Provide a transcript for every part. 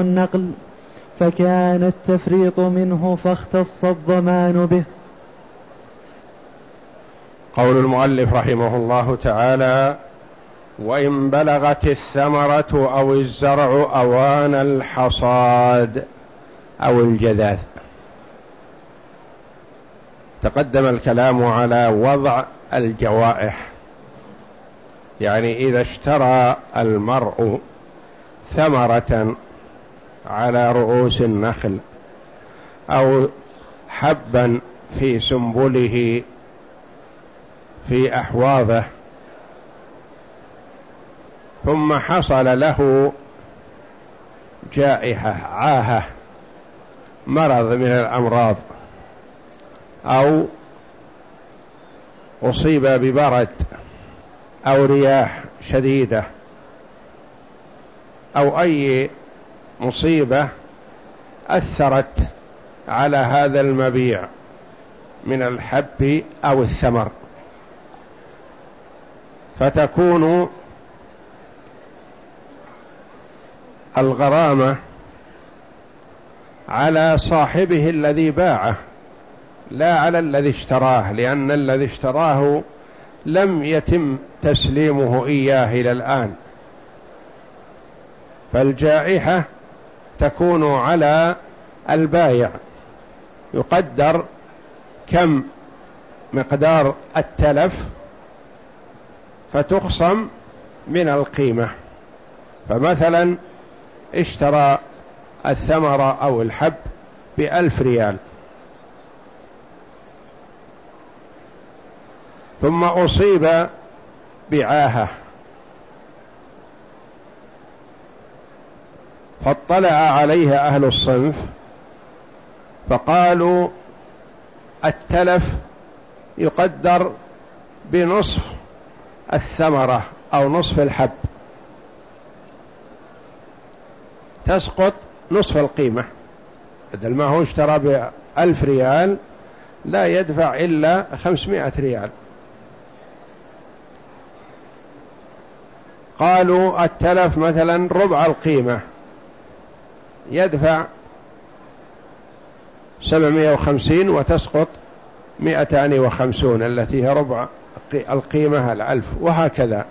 النقل فكان التفريط منه فاختص الضمان به. قول المؤلف رحمه الله تعالى وإن بلغت الثمرة أو الزرع أوان الحصاد أو الجذاذ تقدم الكلام على وضع الجوائح. يعني إذا اشترى المرء ثمرة على رؤوس النخل أو حبا في سنبله في أحواضه. ثم حصل له جائحة عاهة مرض من الأمراض أو أصيب ببرد أو رياح شديدة أو أي مصيبة أثرت على هذا المبيع من الحب أو الثمر. فتكون الغرامة على صاحبه الذي باعه لا على الذي اشتراه لأن الذي اشتراه لم يتم تسليمه إياه إلى الآن. فالجائحة تكون على البايع. يقدر كم مقدار التلف فتخصم من القيمة. فمثلا اشترى الثمرة أو الحب بألف ريال. ثم أصيب فاطلع عليها أهل الصنف فقالوا التلف يقدر بنصف الثمرة أو نصف الحب. تسقط نصف القيمة. بدل ما هو اشترى بألف ريال لا يدفع إلا خمسمائة ريال. قالوا التلف مثلا ربع القيمة. يدفع سبعمائة وخمسين وتسقط مئتان وخمسون التي هي ربع القيمة الألف وهكذا.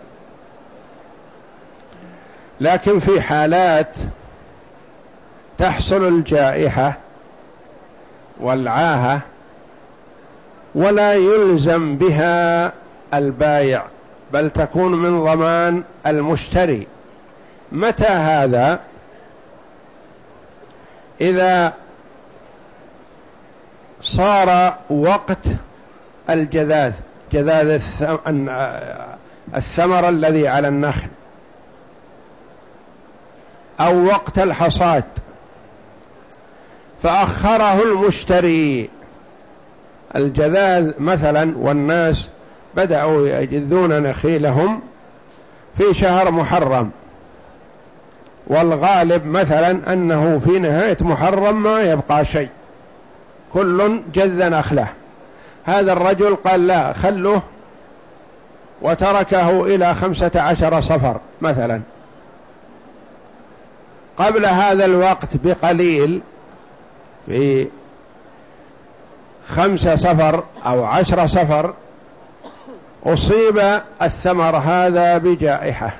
لكن في حالات تحصل الجائحة والعاهة ولا يلزم بها البايع بل تكون من ضمان المشتري. متى هذا؟ إذا صار وقت الجذاذ جذاذ الثمر الذي على النخل أو وقت الحصاد فأخره المشتري. الجذاذ مثلا والناس بدأوا يجذون نخيلهم في شهر محرم. والغالب مثلا أنه في نهاية محرم ما يبقى شيء. كل جذ نخله هذا الرجل قال لا خله وتركه إلى خمسة عشر صفر مثلا. قبل هذا الوقت بقليل في خمسة صفر أو عشر صفر أصيب الثمر هذا بجائحة.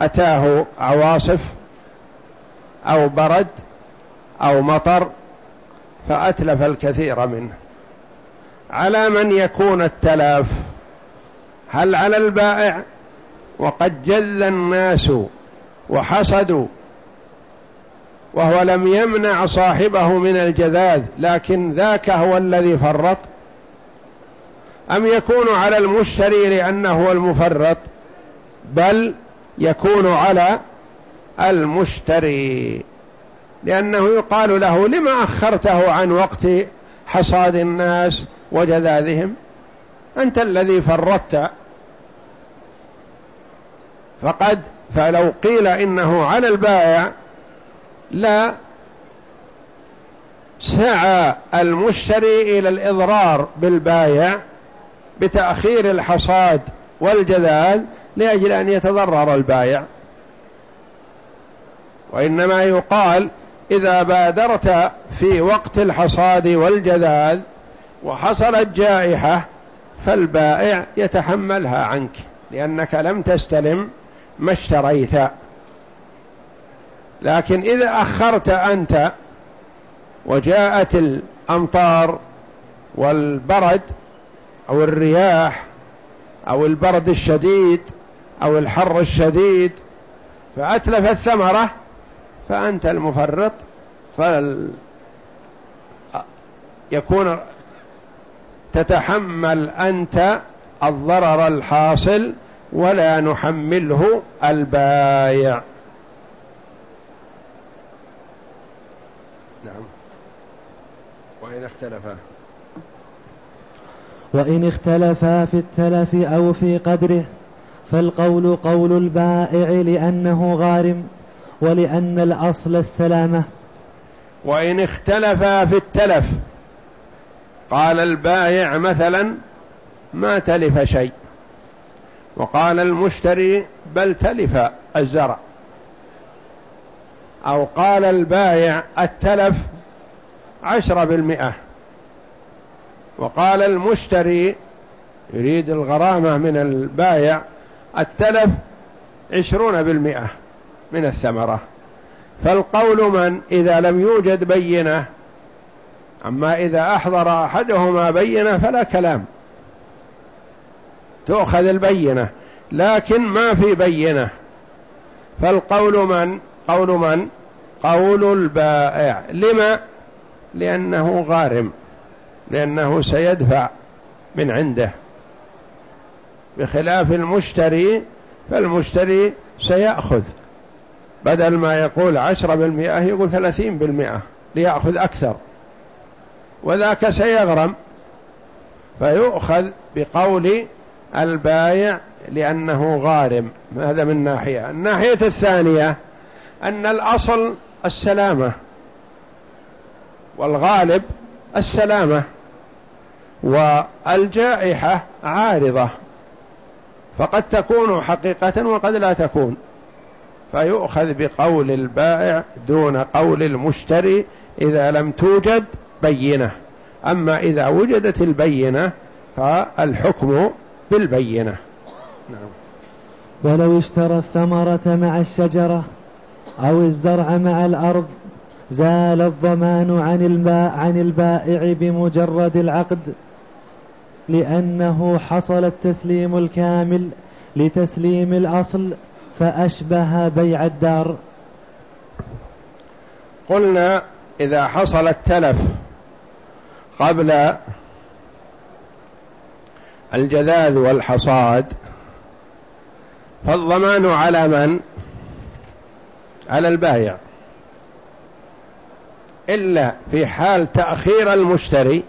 أتاه عواصف أو برد أو مطر فأتلف الكثير منه. على من يكون التلاف؟ هل على البائع؟ وقد جل الناس وحصدوا وهو لم يمنع صاحبه من الجذاذ لكن ذاك هو الذي فرط؟ أم يكون على المشتري لأنه هو المفرط؟ بل يكون على المشتري لأنه يقال له لما أخرته عن وقت حصاد الناس وجذاذهم؟ أنت الذي فرطت. فقد فلو قيل إنه على البائع لا سعى المشتري إلى الإضرار بالبايع بتأخير الحصاد والجذاذ لأجل أن يتضرر البايع وإنما يقال إذا بادرت في وقت الحصاد والجذاذ وحصلت جائحة فالبائع يتحملها عنك لأنك لم تستلم ما اشتريت. لكن إذا أخرت أنت وجاءت الأمطار والبرد أو الرياح أو البرد الشديد أو الحر الشديد فأتلف الثمرة فأنت المفرط فال يكون تتحمل أنت الضرر الحاصل ولا نحمله البايع. نعم. وإن اختلفا. وإن اختلفا في التلف أو في قدره فالقول قول البائع لأنه غارم ولأن الأصل السلامة. وإن اختلفا في التلف. قال البائع مثلا ما تلف شيء. وقال المشتري بل تلف الزرع. أو قال البائع التلف عشرة بالمئة. وقال المشتري يريد الغرامة من البائع التلف عشرون بالمئة من الثمرة. فالقول من إذا لم يوجد بينة أما إذا أحضر أحدهما بينة فلا كلام. تؤخذ البينة لكن ما في بينة. فالقول من قول من؟ قول البائع. لما؟ لأنه غارم لأنه سيدفع من عنده. بخلاف المشتري فالمشتري سيأخذ. بدل ما يقول عشرة بالمئة يقول ثلاثين بالمئة ليأخذ أكثر. وذاك سيغرم. فيؤخذ بقول البايع لأنه غارم. هذا من ناحية. الناحية الثانية أن الأصل السلامة. والغالب السلامة. والجائحة عارضة. فقد تكون حقيقة وقد لا تكون. فيؤخذ بقول البائع دون قول المشتري إذا لم توجد بينة. أما إذا وجدت البينة فالحكم بالبينة. نعم. ولو اشترى الثمرة مع الشجرة أو الزرع مع الأرض زال الضمان عن البائع بمجرد العقد. لأنه حصل التسليم الكامل لتسليم الأصل فأشبه بيع الدار. قلنا إذا حصل التلف قبل الجذاذ والحصاد فالضمان على من؟ على البايع. إلا في حال تأخير المشتري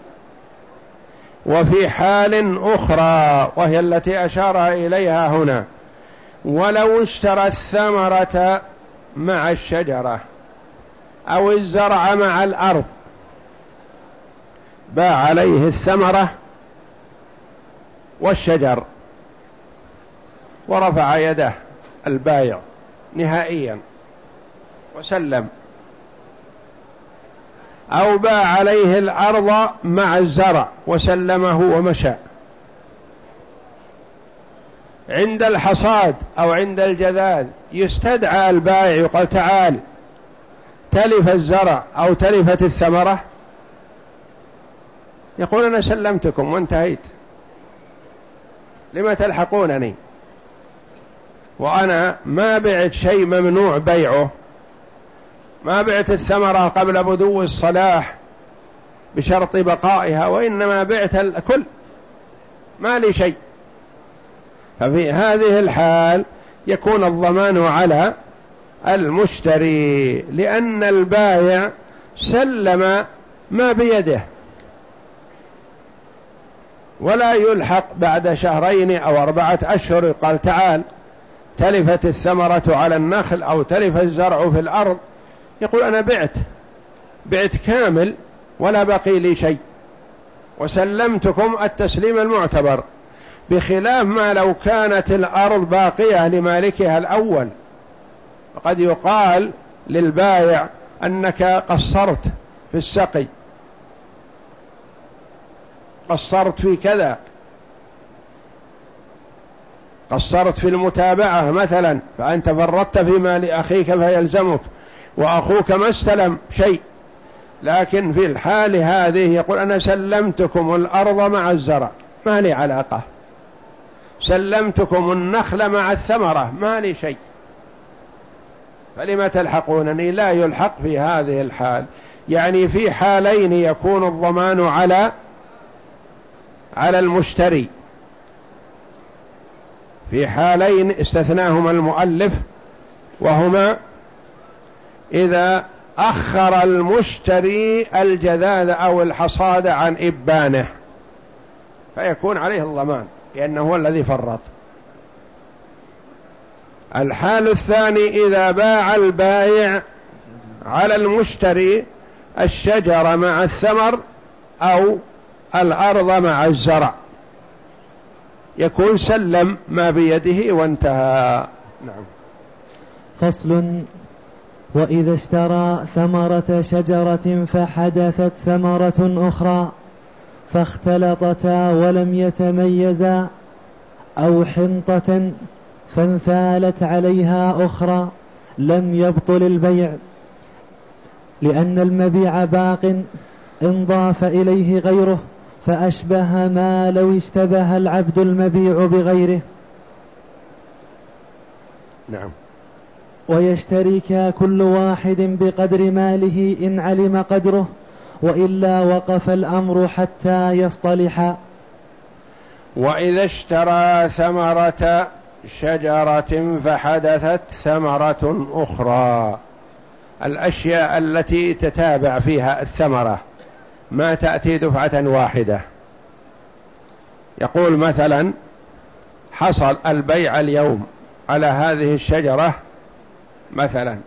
وفي حال أخرى وهي التي أشار إليها هنا ولو اشترى الثمرة مع الشجرة أو الزرع مع الأرض باع عليه الثمرة والشجر ورفع يده البايع نهائيا وسلم. أو باع عليه الأرض مع الزرع وسلمه ومشى. عند الحصاد أو عند الجذاذ يستدعى البائع يقال تعال تلف الزرع أو تلفت الثمرة. يقول أنا سلمتكم وانتهيت. لما تلحقونني؟ وأنا ما بعت شيء ممنوع بيعه. ما بعت الثمرة قبل بدو الصلاح بشرط بقائها وإنما بعت الكل ما لي شيء. ففي هذه الحال يكون الضمان على المشتري لأن البايع سلم ما بيده. ولا يلحق بعد شهرين أو أربعة أشهر. قال تعال تلفت الثمرة على النخل أو تلف الزرع في الأرض يقول أنا بعت بعت كامل ولا بقي لي شيء. وسلمتكم التسليم المعتبر بخلاف ما لو كانت الأرض باقية لمالكها الأول. وقد يقال للبائع أنك قصرت في السقي. قصرت في كذا. قصرت في المتابعة مثلا فأنت فرطت في مال أخيك فيلزمك. وأخوك ما استلم شيء. لكن في الحال هذه يقول أنا سلمتكم الأرض مع الزرع. ما لي علاقة. سلمتكم النخل مع الثمرة. ما لي شيء. فلم تلحقونني؟ لا يلحق في هذه الحال. يعني في حالين يكون الضمان على على المشتري. في حالين استثناهما المؤلف وهما إذا أخر المشتري الجذاذ أو الحصاد عن إبانه فيكون عليه الضمان لأنه هو الذي فرط. الحال الثاني إذا باع البائع على المشتري الشجر مع الثمر أو الأرض مع الزرع. يكون سلم ما بيده وانتهى. نعم. فصل وإذا اشترى ثمرة شجرة فحدثت ثمرة أخرى فاختلطتا ولم يتميزا أو حنطة فانثالت عليها أخرى لم يبطل البيع لأن المبيع باق انضاف إليه غيره فأشبه ما لو اشتبه العبد المبيع بغيره. نعم. ويشترك كل واحد بقدر ماله إن علم قدره وإلا وقف الأمر حتى يصطلحا وإذا اشترى ثمرة شجرة فحدثت ثمرة أخرى. الأشياء التي تتابع فيها الثمرة ما تأتي دفعة واحدة. يقول مثلا حصل البيع اليوم على هذه الشجرة مثلا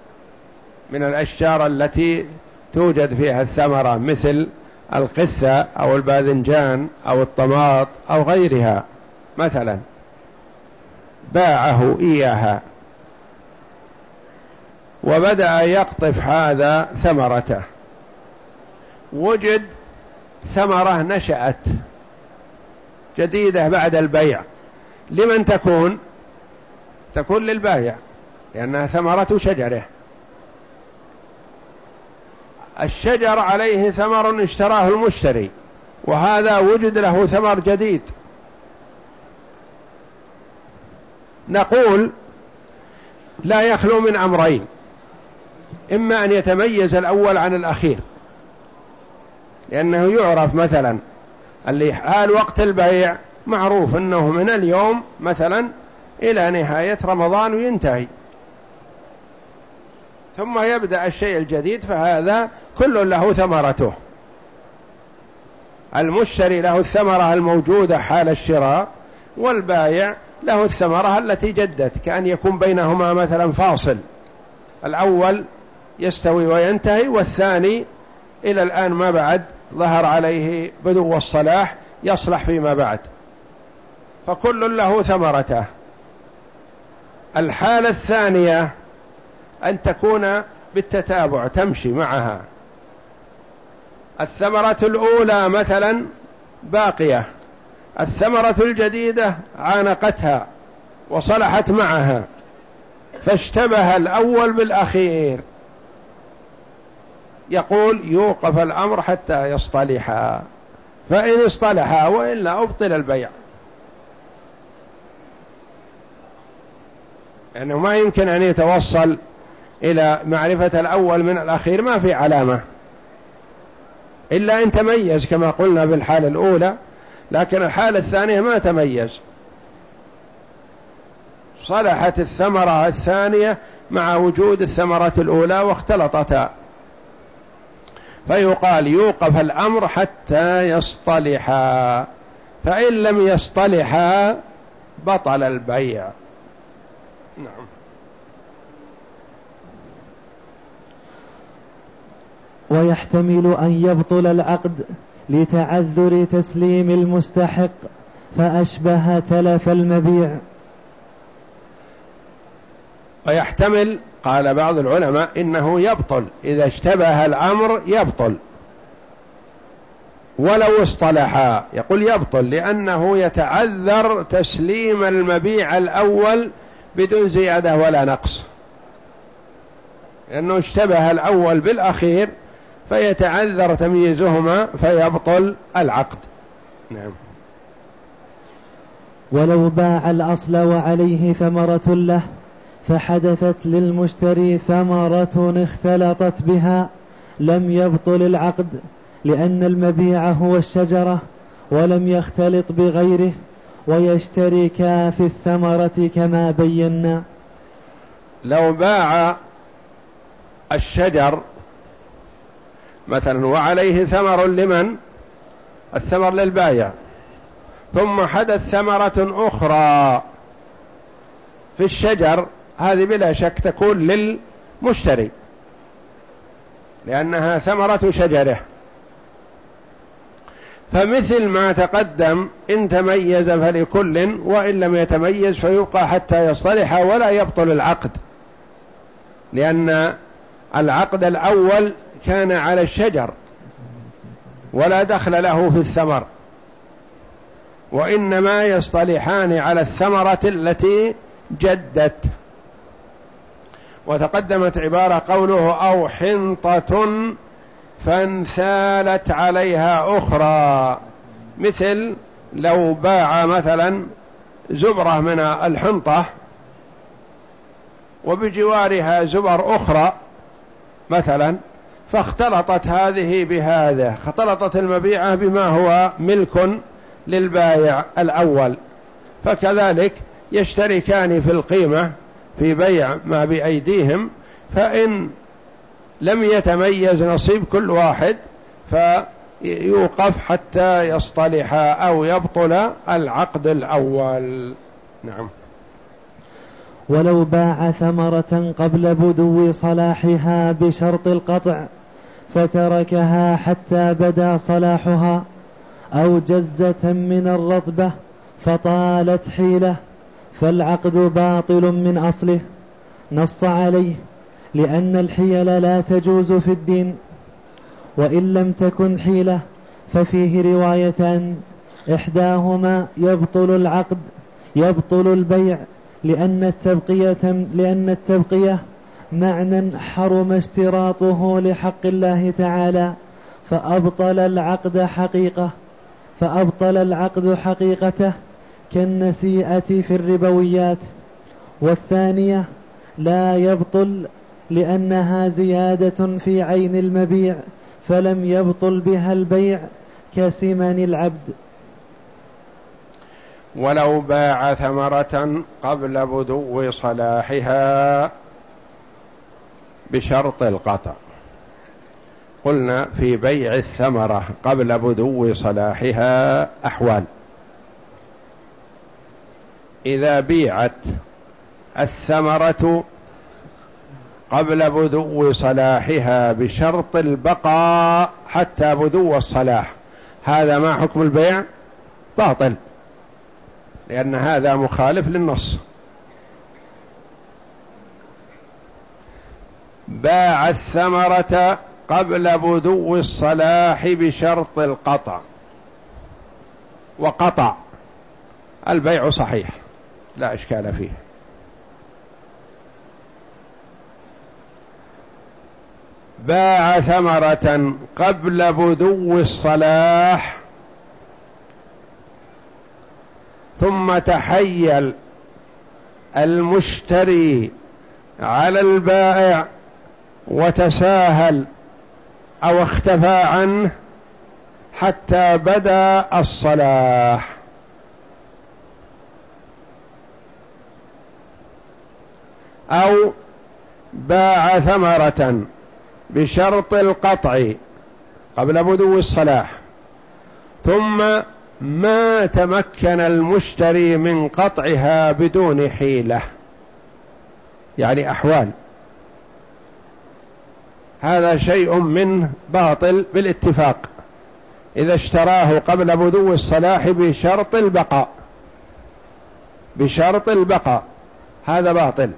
من الأشجار التي توجد فيها الثمرة مثل القثة أو الباذنجان أو الطماط أو غيرها. مثلا باعه إياها. وبدأ يقطف هذا ثمرته. وجد ثمرة نشأت جديدة بعد البيع. لمن تكون؟ تكون للبايع. لأنها ثمرة شجرة. الشجر عليه ثمر اشتراه المشتري وهذا وجد له ثمر جديد. نقول لا يخلو من أمرين إما أن يتميز الأول عن الأخير لأنه يعرف مثلا اللي حال وقت البيع معروف أنه من اليوم مثلا إلى نهاية رمضان وينتهي. ثم يبدأ الشيء الجديد فهذا كل له ثمرته. المشتري له الثمرة الموجودة حال الشراء والبايع له الثمرة التي جدت كأن يكون بينهما مثلا فاصل. الأول يستوي وينتهي والثاني إلى الآن ما بعد ظهر عليه بدو الصلاح يصلح فيما بعد. فكل له ثمرته. الحالة الثانية أن تكون بالتتابع تمشي معها. الثمرة الأولى مثلا باقية. الثمرة الجديدة عانقتها وصلحت معها. فاشتبه الأول بالأخير. يقول يوقف الأمر حتى يصطلحا فإن اصطلحا وإلا أبطل البيع. لأنه يعني ما يمكن أن يتوصل إلى معرفة الأول من الأخير ما في علامة. إلا إن تميز كما قلنا بالحالة الأولى لكن الحالة الثانية ما تميز. صلحت الثمرة الثانية مع وجود الثمرة الأولى واختلطتا. فيقال يوقف الأمر حتى يصطلحا. فإن لم يصطلحا بطل البيع. نعم. ويحتمل أن يبطل العقد لتعذر تسليم المستحق فأشبه تلف المبيع. ويحتمل قال بعض العلماء إنه يبطل. إذا اشتبه الأمر يبطل. ولو اصطلحا يقول يبطل لأنه يتعذر تسليم المبيع الأول بدون زيادة ولا نقص. لأنه اشتبه الأول بالأخير فيتعذر تمييزهما فيبطل العقد. نعم. ولو باع الأصل وعليه ثمرة له فحدثت للمشتري ثمرة اختلطت بها لم يبطل العقد لأن المبيع هو الشجرة ولم يختلط بغيره ويشتركا في الثمرة كما بينا. لو باع الشجر مثلا وعليه ثمر لمن؟ الثمر للبايع. ثم حدث ثمرة أخرى في الشجر هذه بلا شك تكون للمشتري لأنها ثمرة شجرة. فمثل ما تقدم إن تميز فلكل وإن لم يتميز فيبقى حتى يصطلح ولا يبطل العقد لأن العقد الأول كان على الشجر ولا دخل له في الثمر وإنما يصطلحان على الثمرة التي جدت. وتقدمت عبارة قوله أو حنطة فانثالت عليها أخرى مثل لو باع مثلا زبرة من الحنطة وبجوارها زبر أخرى مثلا فاختلطت هذه بهذا اختلطت المبيعة بما هو ملك للبايع الأول. فكذلك يشتركان في القيمة في بيع ما بأيديهم فإن لم يتميز نصيب كل واحد فيوقف حتى يصطلح أو يبطل العقد الأول. نعم. ولو باع ثمرة قبل بدو صلاحها بشرط القطع فتركها حتى بدا صلاحها أو جزة من الرطبة فطالت حيلة فالعقد باطل من أصله نص عليه لأن الحيل لا تجوز في الدين وإن لم تكن حيلة ففيه روايتان إحداهما يبطل العقد يبطل البيع لأن التبقية لأن التبقية معنى حرم اشتراطه لحق الله تعالى فأبطل العقد حقيقة فأبطل العقد حقيقته كالنسيئة في الربويات. والثانية لا يبطل لأنها زيادة في عين المبيع فلم يبطل بها البيع كسمن العبد. ولو باع ثمرة قبل بدو صلاحها بشرط القطع. قلنا في بيع الثمرة قبل بدو صلاحها أحوال. إذا بيعت الثمرة قبل بدو صلاحها بشرط البقاء حتى بدو الصلاح. هذا ما حكم البيع؟ باطل. لأن هذا مخالف للنص. باع الثمرة قبل بدو الصلاح بشرط القطع. وقطع. البيع صحيح. لا إشكال فيه. باع ثمرة قبل بدو الصلاح. ثم تحيل المشتري على البائع وتساهل أو اختفى عنه حتى بدا الصلاح. أو باع ثمرة بشرط القطع قبل بدو الصلاح ثم ما تمكن المشتري من قطعها بدون حيلة. يعني أحوال. هذا شيء منه باطل بالاتفاق. إذا اشتراه قبل بدو الصلاح بشرط البقاء. بشرط البقاء. هذا باطل.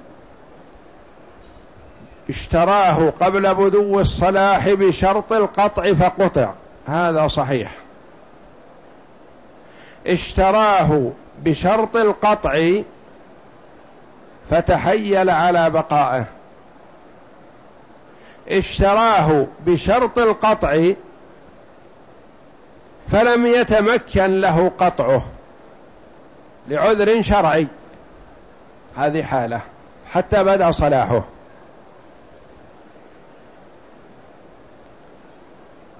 اشتراه قبل بدو الصلاح بشرط القطع فقطع. هذا صحيح. اشتراه بشرط القطع فتحيل على بقائه. اشتراه بشرط القطع فلم يتمكن له قطعه لعذر شرعي. هذه حالة حتى بدا صلاحه.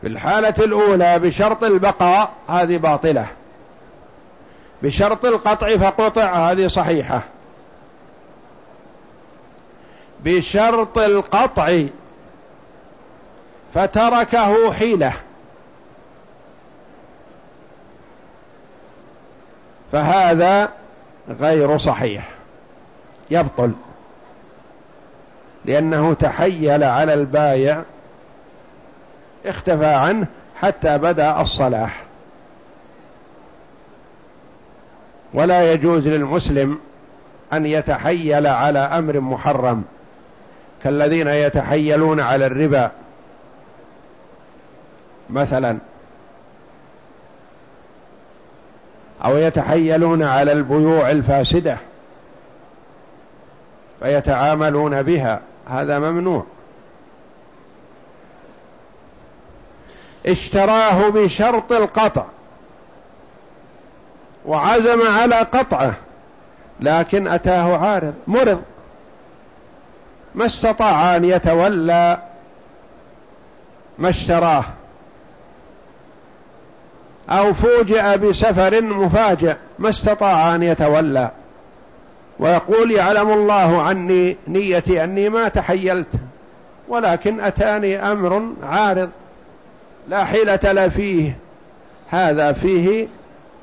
في الحالة الأولى بشرط البقاء هذه باطلة. بشرط القطع فقطع هذه صحيحة. بشرط القطع فتركه حيلة. فهذا غير صحيح. يبطل. لأنه تحيل على البايع. اختفى عنه حتى بدأ الصلاح. ولا يجوز للمسلم أن يتحيل على أمر محرم. كالذين يتحيلون على الربا. مثلا أو يتحيلون على البيوع الفاسدة فيتعاملون بها هذا ممنوع. اشتراه بشرط القطع وعزم على قطعه لكن أتاه عارض مرض. ما استطاع أن يتولى ما اشتراه. أو فوجئ بسفر مفاجئ ما استطاع أن يتولى. ويقول يعلم الله عني نيتي أني ما تحيلت ولكن أتاني أمر عارض لا حيلة لا فيه هذا فيه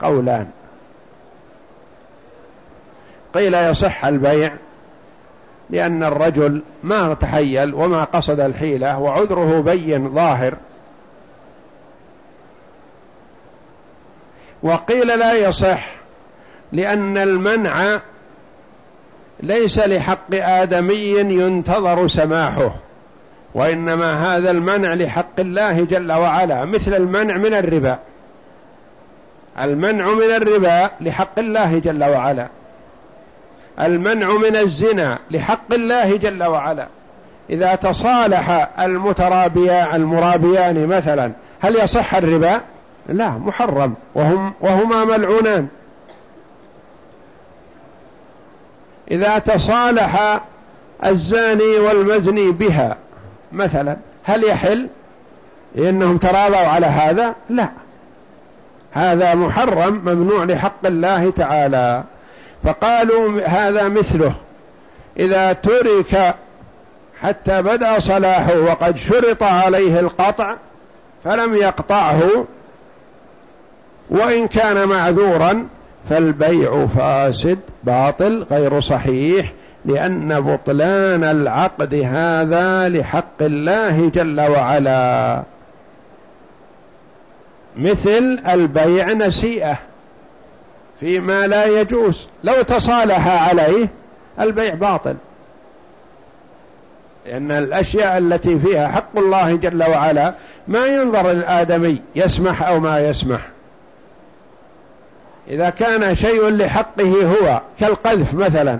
قولان. قيل يصح البيع لأن الرجل ما تحيل وما قصد الحيلة وعذره بين ظاهر وقيل لا يصح لأن المنع ليس لحق آدمي ينتظر سماحه وإنما هذا المنع لحق الله جل وعلا مثل المنع من الربا. المنع من الربا لحق الله جل وعلا. المنع من الزنا لحق الله جل وعلا. إذا تصالح المترابيا المرابيان مثلا هل يصح الربا؟ لا محرم. وهم وهما ملعونان. إذا تصالح الزاني والمزني بها مثلا هل يحل؟ إنهم تراضوا على هذا؟ لا. هذا محرم ممنوع لحق الله تعالى. فقالوا هذا مثله. إذا ترك حتى بدأ صلاحه وقد شرط عليه القطع فلم يقطعه. وإن كان معذورا فالبيع فاسد باطل غير صحيح لأن بطلان العقد هذا لحق الله جل وعلا. مثل البيع نسيئة فيما لا يجوز. لو تصالح عليه البيع باطل. لأن الأشياء التي فيها حق الله جل وعلا ما ينظر الآدمي يسمح أو ما يسمح. إذا كان شيء لحقه هو كالقذف مثلا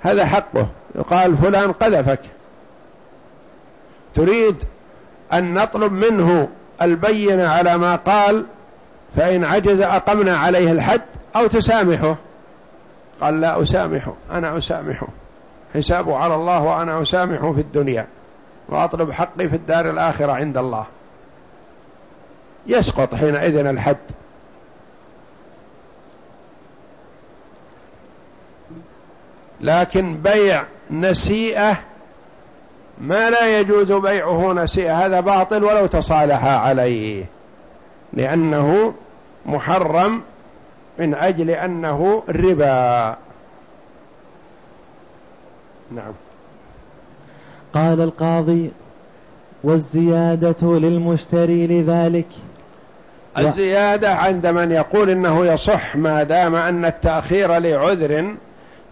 هذا حقه. يقال فلان قذفك. تريد أن نطلب منه البينة على ما قال فإن عجز أقمنا عليه الحد أو تسامحه. قال لا أسامحه أنا أسامحه. حسابه على الله وأنا أسامحه في الدنيا. وأطلب حقي في الدار الآخرة عند الله. يسقط حينئذ الحد. لكن بيع نسيئة ما لا يجوز بيعه نسيئة هذا باطل ولو تصالح عليه لأنه محرم من أجل أنه ربا. نعم. قال القاضي والزيادة للمشتري لذلك؟ الزيادة عند من يقول إنه يصح ما دام أن التأخير لعذر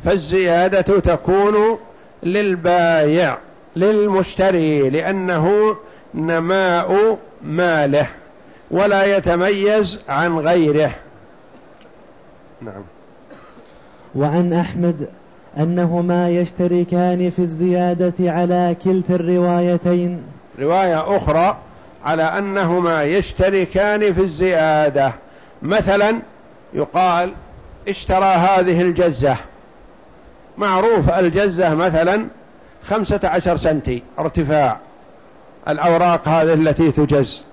فالزيادة تكون للبايع للمشتري لأنه نماء ماله ولا يتميز عن غيره. نعم. وعن أحمد أنهما يشتركان في الزيادة على كلتا الروايتين. رواية أخرى على أنهما يشتركان في الزيادة. مثلا يقال اشترى هذه الجزة. معروف الجزة مثلا خمسة عشر سنتي ارتفاع. الأوراق هذه التي تجز.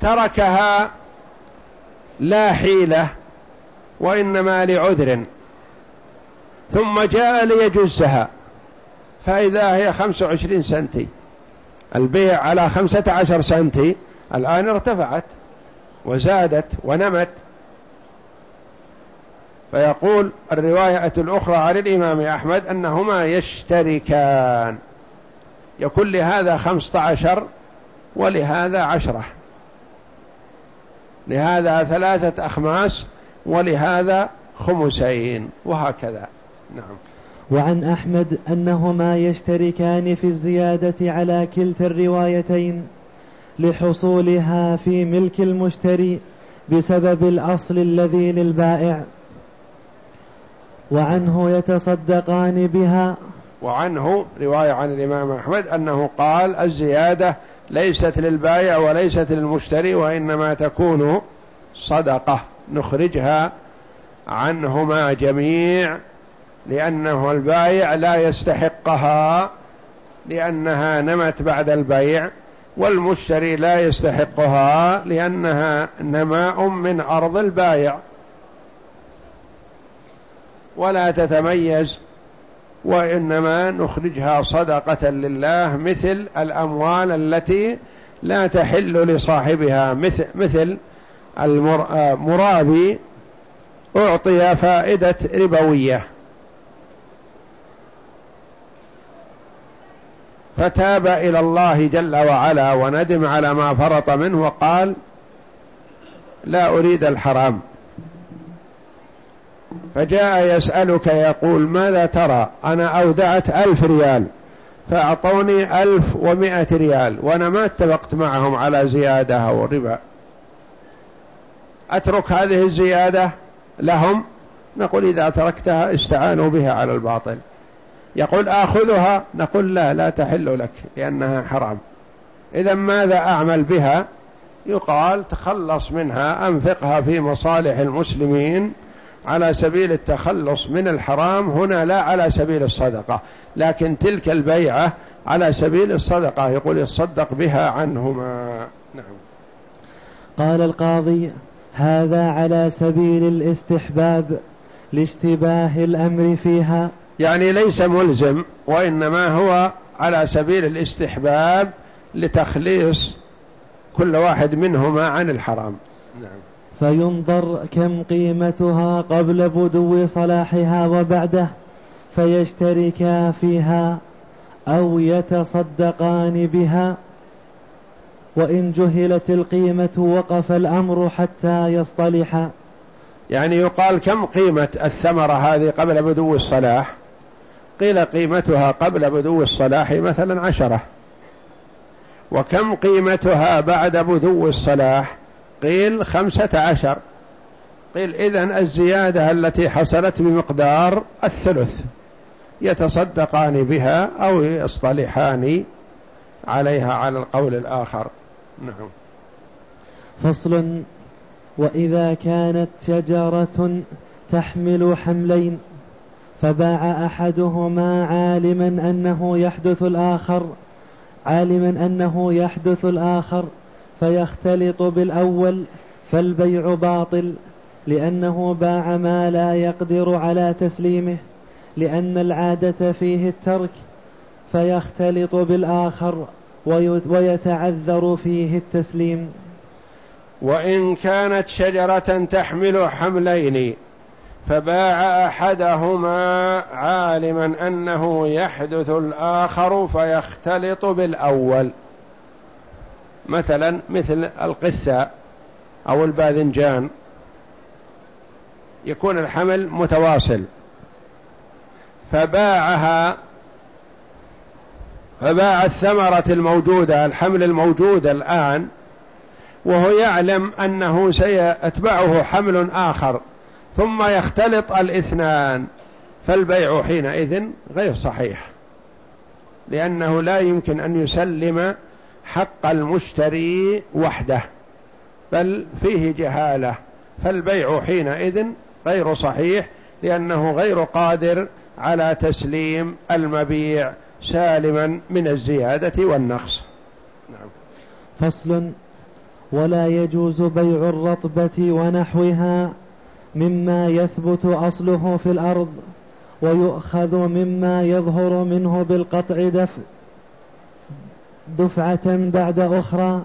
تركها لا حيلة وإنما لعذر. ثم جاء ليجزها فإذا هي خمسة وعشرين سنتي. البيع على خمسة عشر سنتي الآن ارتفعت وزادت ونمت. فيقول الرواية الأخرى عن الإمام أحمد أنهما يشتركان. يكون لهذا خمسة عشر ولهذا عشرة. لهذا ثلاثة أخماس ولهذا خمسين وهكذا. نعم. وعن أحمد أنهما يشتركان في الزيادة على كلتا الروايتين لحصولها في ملك المشتري بسبب الأصل الذي للبائع. وعنه يتصدقان بها. وعنه رواية عن الإمام أحمد أنه قال الزيادة ليست للبائع وليست للمشتري وإنما تكون صدقة. نخرجها عنهما جميع لأنه البايع لا يستحقها لأنها نمت بعد البيع والمشتري لا يستحقها لأنها نماء من أرض البايع. ولا تتميز وإنما نخرجها صدقة لله مثل الأموال التي لا تحل لصاحبها مثل, مثل المرابي أعطي فائدة ربوية. فتاب إلى الله جل وعلا وندم على ما فرط منه وقال لا أريد الحرام. فجاء يسألك يقول ماذا ترى؟ أنا أودعت ألف ريال فأعطوني ألف ومائة ريال وأنا ما اتفقت معهم على زيادة أو ربا. أترك هذه الزيادة لهم؟ نقول إذا تركتها استعانوا بها على الباطل. يقول آخذها؟ نقول لا لا تحل لك لأنها حرام. إذا ماذا أعمل بها؟ يقال تخلص منها أنفقها في مصالح المسلمين على سبيل التخلص من الحرام هنا لا على سبيل الصدقة لكن تلك البيعة على سبيل الصدقة يقول يصدق بها عنهما. نعم. قال القاضي هذا على سبيل الاستحباب لاشتباه الأمر فيها. يعني ليس ملزم وإنما هو على سبيل الاستحباب لتخليص كل واحد منهما عن الحرام. نعم. فينظر كم قيمتها قبل بدو صلاحها وبعده فيشتركا فيها أو يتصدقان بها. وإن جهلت القيمة وقف الأمر حتى يصطلحا يعني يقال كم قيمة الثمرة هذه قبل بدو الصلاح؟ قيل قيمتها قبل بدو الصلاح مثلا عشرة. وكم قيمتها بعد بدو الصلاح؟ قيل خمسة عشر. قيل إذن الزيادة التي حصلت بمقدار الثلث يتصدقان بها أو يصطلحان عليها على القول الآخر. نعم. فصل وإذا كانت شجرة تحمل حملين فباع أحدهما عالما أنه يحدث الآخر عالما أنه يحدث الآخر فيختلط بالأول فالبيع باطل لأنه باع ما لا يقدر على تسليمه لأن العادة فيه الترك فيختلط بالآخر ويتعذر فيه التسليم. وإن كانت شجرة تحمل حملين فباع أحدهما عالما أنه يحدث الآخر فيختلط بالأول. مثلا مثل القثة أو الباذنجان يكون الحمل متواصل فباعها فباع الثمرة الموجودة الحمل الموجود الآن وهو يعلم أنه سيتبعه حمل آخر ثم يختلط الاثنان فالبيع حينئذ غير صحيح لأنه لا يمكن أن يسلم حق المشتري وحده بل فيه جهالة فالبيع حينئذ غير صحيح لأنه غير قادر على تسليم المبيع سالما من الزيادة والنقص نعم. فصل ولا يجوز بيع الرطبة ونحوها مما يثبت أصله في الأرض ويؤخذ مما يظهر منه بالقطع دفع دفعة بعد أخرى